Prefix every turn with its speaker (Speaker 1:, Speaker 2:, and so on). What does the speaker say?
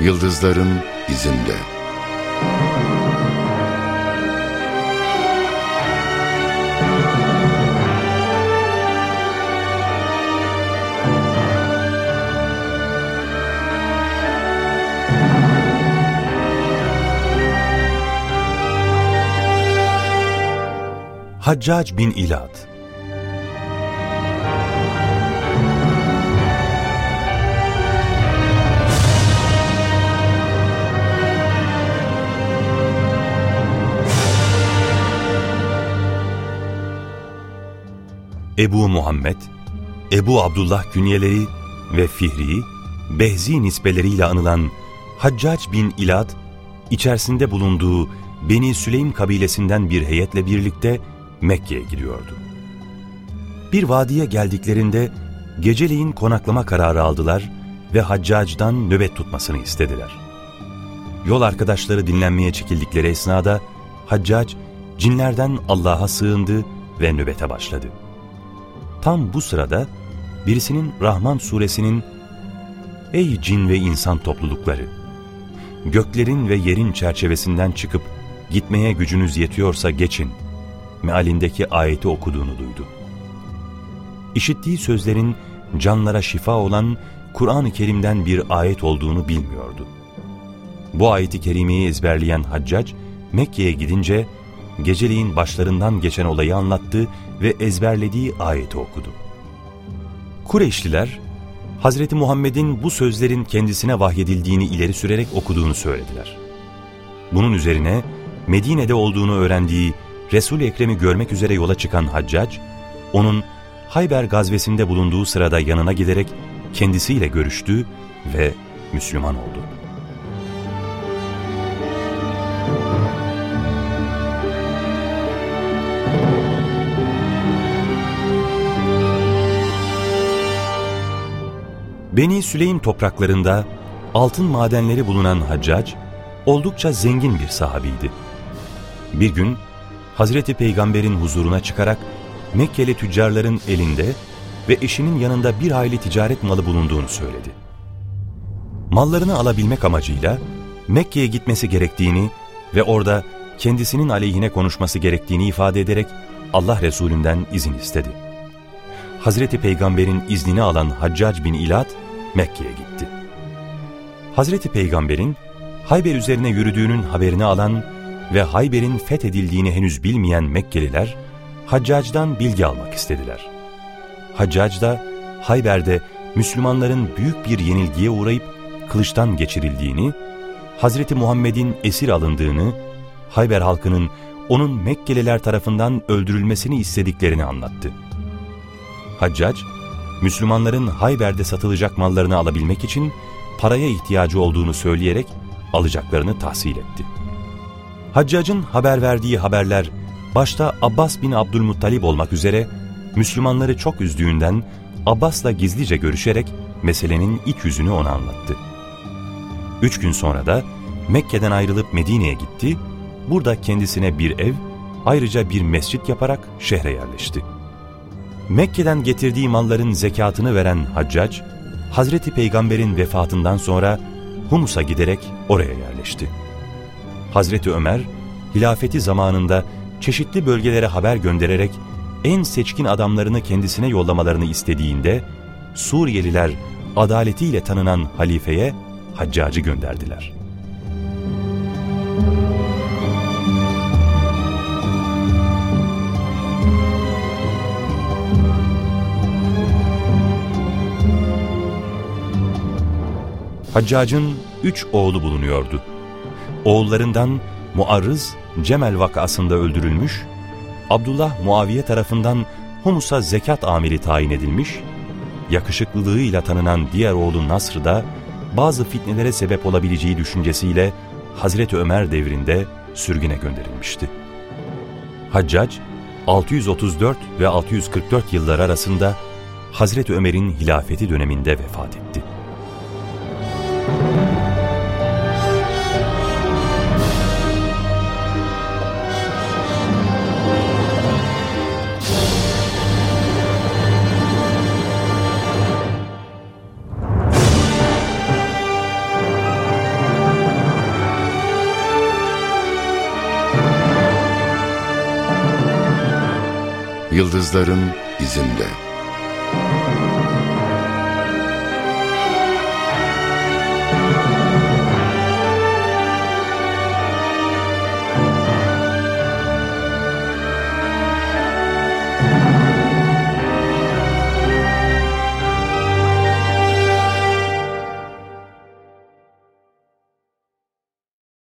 Speaker 1: Yıldızların izinde.
Speaker 2: Haccac bin İlad Ebu Muhammed, Ebu Abdullah künyeleri ve Fihri, Behzi nispeleriyle anılan Haccac bin İlad, içerisinde bulunduğu Beni Süleym kabilesinden bir heyetle birlikte Mekke'ye gidiyordu. Bir vadiye geldiklerinde geceleyin konaklama kararı aldılar ve Haccac'dan nöbet tutmasını istediler. Yol arkadaşları dinlenmeye çekildikleri esnada Haccac cinlerden Allah'a sığındı ve nöbete başladı. Tam bu sırada birisinin Rahman suresinin Ey cin ve insan toplulukları! Göklerin ve yerin çerçevesinden çıkıp gitmeye gücünüz yetiyorsa geçin mealindeki ayeti okuduğunu duydu. İşittiği sözlerin canlara şifa olan Kur'an-ı Kerim'den bir ayet olduğunu bilmiyordu. Bu ayeti kerimeyi ezberleyen Haccac, Mekke'ye gidince geceliğin başlarından geçen olayı anlattı ve ezberlediği ayeti okudu. Kureyşliler, Hazreti Muhammed'in bu sözlerin kendisine vahyedildiğini ileri sürerek okuduğunu söylediler. Bunun üzerine Medine'de olduğunu öğrendiği Resul-i Ekrem'i görmek üzere yola çıkan Haccac, onun Hayber gazvesinde bulunduğu sırada yanına giderek kendisiyle görüştü ve Müslüman oldu. Beni Süleym topraklarında altın madenleri bulunan Haccac, oldukça zengin bir sahabiydi. Bir gün Hazreti Peygamber'in huzuruna çıkarak Mekkeli tüccarların elinde ve eşinin yanında bir hayli ticaret malı bulunduğunu söyledi. Mallarını alabilmek amacıyla Mekke'ye gitmesi gerektiğini ve orada kendisinin aleyhine konuşması gerektiğini ifade ederek Allah Resulünden izin istedi. Hazreti Peygamber'in iznini alan Haccac bin İlad Mekke'ye gitti. Hazreti Peygamber'in Hayber üzerine yürüdüğünün haberini alan ve Hayber'in fethedildiğini henüz bilmeyen Mekkeliler, Haccac'dan bilgi almak istediler. Haccac da Hayber'de Müslümanların büyük bir yenilgiye uğrayıp kılıçtan geçirildiğini, Hazreti Muhammed'in esir alındığını, Hayber halkının onun Mekkeliler tarafından öldürülmesini istediklerini anlattı. Haccac, Müslümanların Hayber'de satılacak mallarını alabilmek için paraya ihtiyacı olduğunu söyleyerek alacaklarını tahsil etti. Haccac'ın haber verdiği haberler başta Abbas bin Abdülmuttalib olmak üzere Müslümanları çok üzdüğünden Abbas'la gizlice görüşerek meselenin iç yüzünü ona anlattı. Üç gün sonra da Mekke'den ayrılıp Medine'ye gitti, burada kendisine bir ev, ayrıca bir mescit yaparak şehre yerleşti. Mekke'den getirdiği malların zekatını veren Haccac, Hazreti Peygamber'in vefatından sonra Humus'a giderek oraya yerleşti. Hazreti Ömer, hilafeti zamanında çeşitli bölgelere haber göndererek en seçkin adamlarını kendisine yollamalarını istediğinde, Suriyeliler adaletiyle tanınan halifeye Haccac'ı gönderdiler. Haccac'ın üç oğlu bulunuyordu. Oğullarından Muarrız, Cemel vakasında öldürülmüş, Abdullah Muaviye tarafından Humus'a zekat amiri tayin edilmiş, yakışıklılığıyla tanınan diğer oğlu Nasr da bazı fitnelere sebep olabileceği düşüncesiyle Hazreti Ömer devrinde sürgüne gönderilmişti. Haccac, 634 ve 644 yıllar arasında Hazreti Ömer'in hilafeti döneminde vefat etti.
Speaker 1: Yıldızların izinde.''